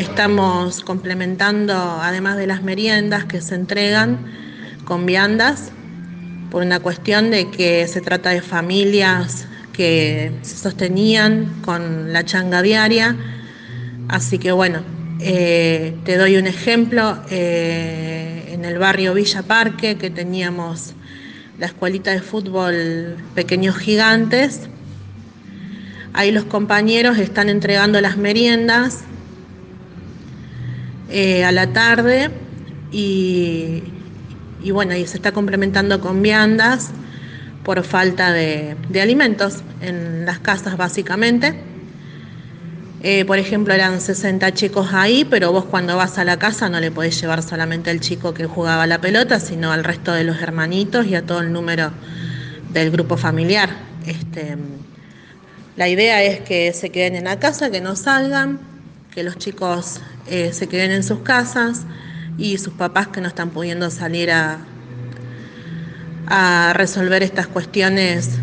estamos complementando, además de las meriendas que se entregan, con viandas, por una cuestión de que se trata de familias que se sostenían con la changa diaria. Así que bueno, eh, te doy un ejemplo. Eh, en el barrio Villa Parque, que teníamos la escuelita de fútbol Pequeños Gigantes, ahí los compañeros están entregando las meriendas eh, a la tarde y, y, bueno, y se está complementando con viandas por falta de, de alimentos en las casas básicamente. Eh, por ejemplo, eran 60 chicos ahí, pero vos cuando vas a la casa no le podés llevar solamente al chico que jugaba la pelota, sino al resto de los hermanitos y a todo el número del grupo familiar. Este, la idea es que se queden en la casa, que no salgan, que los chicos eh, se queden en sus casas y sus papás que no están pudiendo salir a, resolver estas cuestiones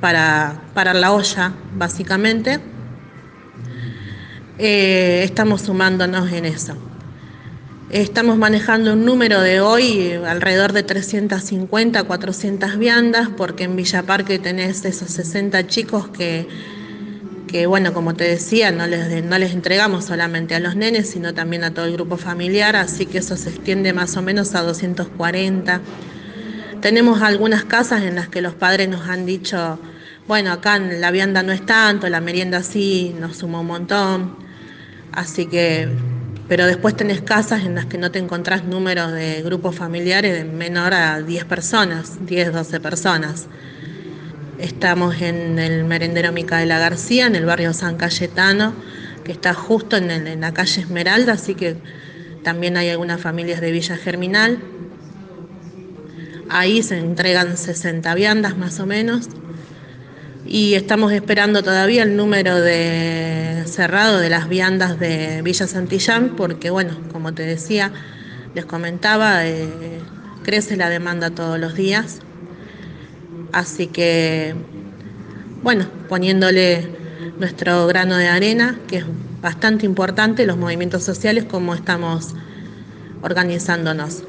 para parar la olla, básicamente eh, estamos sumándonos en eso. Estamos manejando un número de hoy alrededor de 350, 400 viandas, porque en Villa Parque tenés esos 60 chicos que, que bueno, como te decía, no les, no les entregamos solamente a los nenes, sino también a todo el grupo familiar, así que eso se extiende más o menos a 240. Tenemos algunas casas en las que los padres nos han dicho, bueno, acá la vianda no es tanto, la merienda sí, nos suma un montón. Así que, pero después tenés casas en las que no te encontrás números de grupos familiares de menor a 10 personas, 10, 12 personas. Estamos en el merendero Micaela García, en el barrio San Cayetano, que está justo en, en la calle Esmeralda, así que también hay algunas familias de Villa Germinal. Ahí se entregan 60 viandas más o menos y estamos esperando todavía el número de cerrado de las viandas de Villa Santillán porque bueno, como te decía, les comentaba, eh, crece la demanda todos los días. Así que bueno, poniéndole nuestro grano de arena, que es bastante importante, los movimientos sociales, como estamos organizándonos.